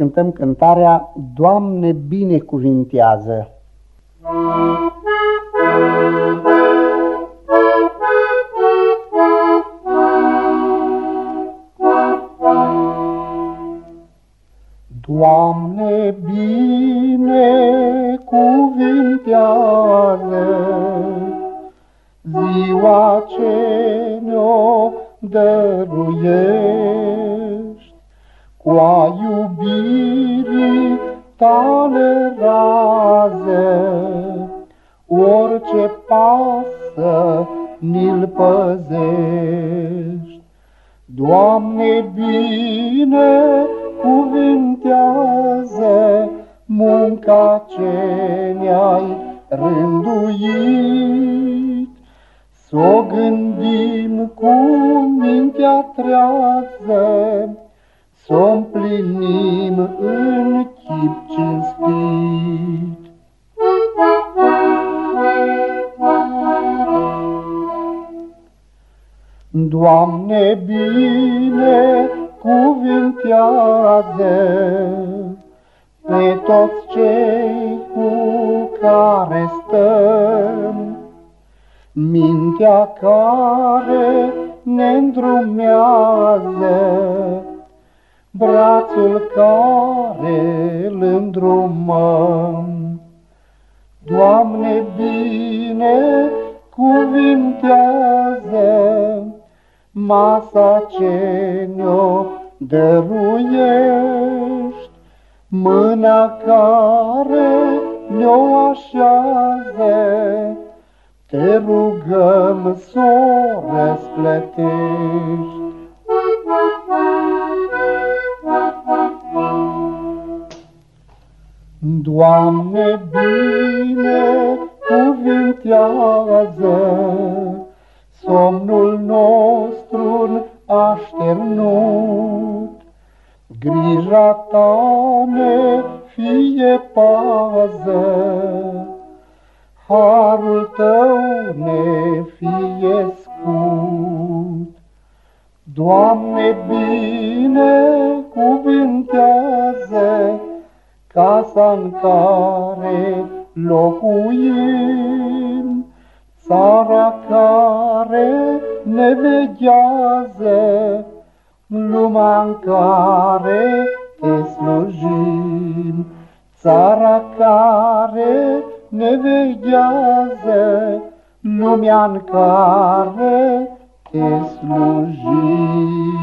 cântăm cântarea Doamne binecuvintează. Doamne binecuvintează ziua ce ne-o dăruiești cu a iubirii tale raze, orice pasă ni-l păzești. Doamne, bine cuvintează munca ce ne-ai rânduit, S-o gândim cu mintea trează, S-o împlinim în chip cinstit. Doamne, bine cuvintează pe toți cei cu care stăm, mintea care ne îndrumează, brațul care îl îndrumăm. Doamne, bine cuvintează masa ce ne-o dăruiești, mâna care ne-o așează, te rugăm să o răsplătești. Doamne, bine cuvintează somnul nostru așternut. Grija ta ne fie pază, harul tău ne fie scut. Doamne, bine cuvintează, casa în care locuim, țara care ne veghează, lumea în care te slujim, țara care ne veghează, lumea în care te slujim.